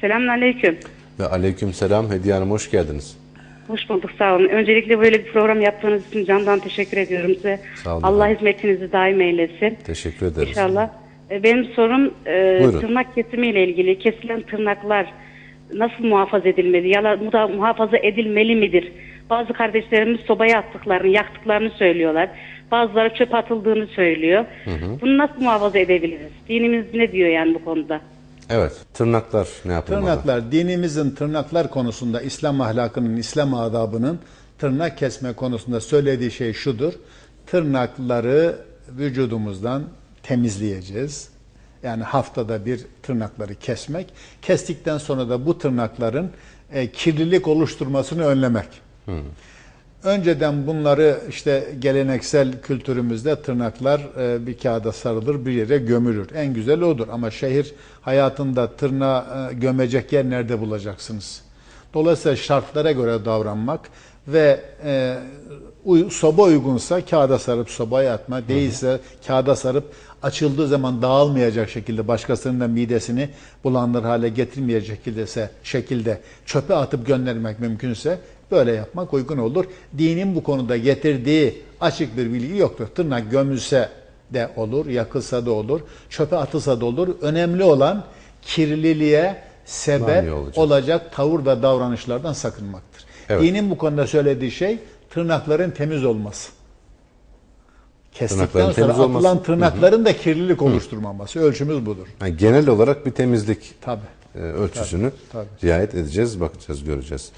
Selamünaleyküm. Ve aleyküm selam Hediye Hanım hoş geldiniz. Hoş bulduk sağ olun. Öncelikle böyle bir program yaptığınız için candan teşekkür ediyorum size. Sağ olun Allah hizmetinizi daim eylesin. Teşekkür ederiz. İnşallah. E, Benim sorum e, Buyurun. tırnak kesimiyle ilgili. Kesilen tırnaklar nasıl muhafaza edilmeli ya da mu- da muhafaza edilmeli midir? Bazı kardeşlerimiz sobaya attıklarını, yaktıklarını söylüyorlar. Bazıları çöpe atıldığını söylüyor. Bunu nasıl muhafaza edebiliriz? Dinimiz ne diyor yani bu konuda? Evet tırnaklar ne yapılmalı? Tırnaklar, dinimizin tırnaklar konusunda İslam ahlakının, İslam adabının tırnak kesme konusunda söylediği şey şudur. Tırnakları vücudumuzdan temizleyeceğiz. Yani haftada bir tırnakları kesmek. Kestikten sonra da bu tırnakların e, kirlilik oluşturmasını önlemek. Önceden bunları işte geleneksel kültürümüzde tırnaklar e, bir kağıda sarılır bir yere gömülür. En güzel odur ama şehir hayatında tırnağı e, gömecek yer nerede bulacaksınız? Dolayısıyla şartlara göre davranmak ve e, uy- soba uygunsa kağıda sarıp sobaya atma, değilse kağıda sarıp açıldığı zaman dağılmayacak şekilde başkasının da midesini bulandır hale getirmeyecek şekilde, şekilde çöpe atıp göndermek mümkünse böyle yapmak uygun olur. Dinin bu konuda getirdiği açık bir bilgi yoktur. Tırnak gömülse de olur, yakılsa da olur, çöpe atılsa da olur. Önemli olan kirliliğe sebep olacak. olacak tavır ve davranışlardan sakınmaktır. Evet. Dinin bu konuda söylediği şey tırnakların temiz olması. Kestikten Tırnakların sonra temiz olması. atılan tırnakların da kirlilik oluşturmaması. Ölçümüz budur. Yani genel olarak bir temizlik Tabii. e, ölçüsünü Tabii, tabii. riayet edeceğiz, bakacağız, göreceğiz.